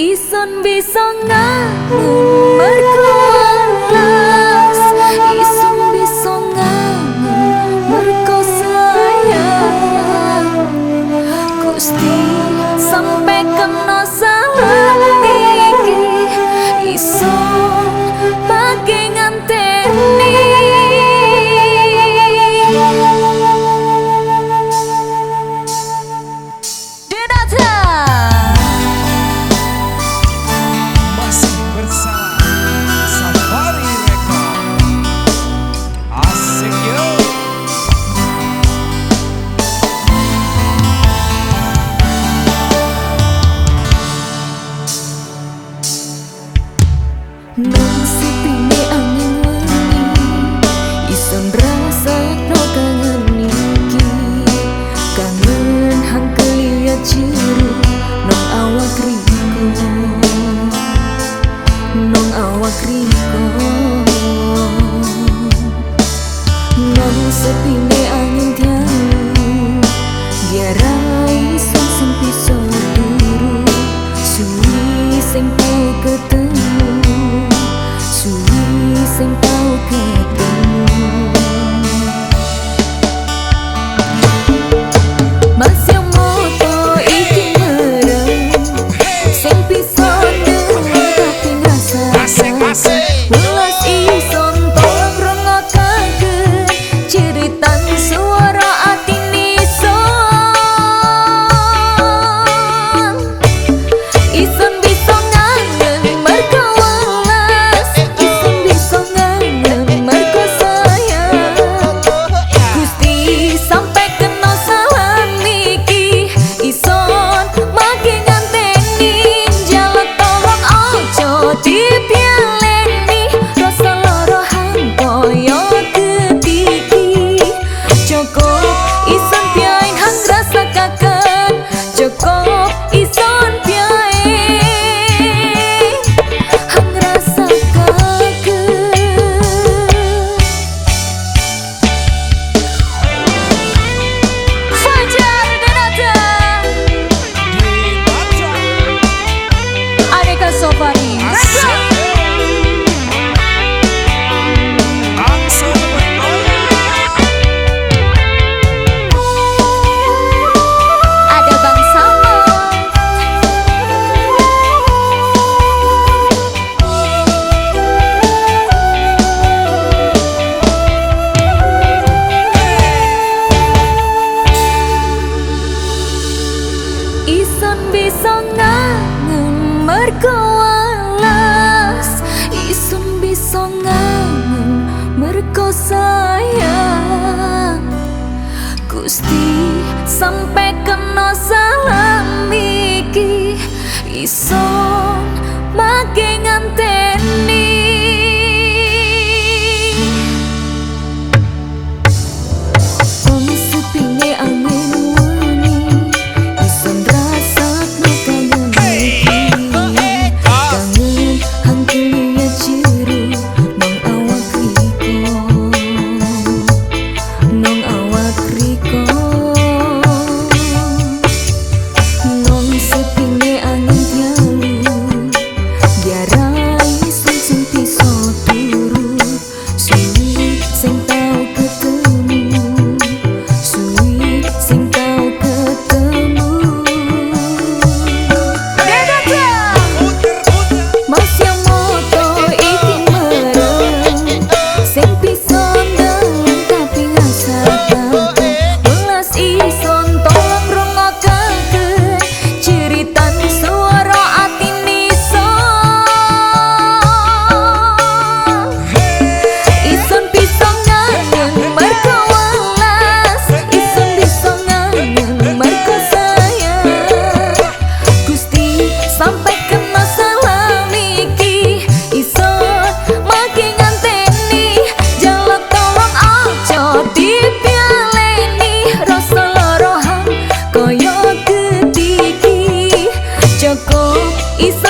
Ý xuân Isan bisa ngaku berkata No. ison bisa ngangun mergo alas. Ison bisa ngangun mergo saya y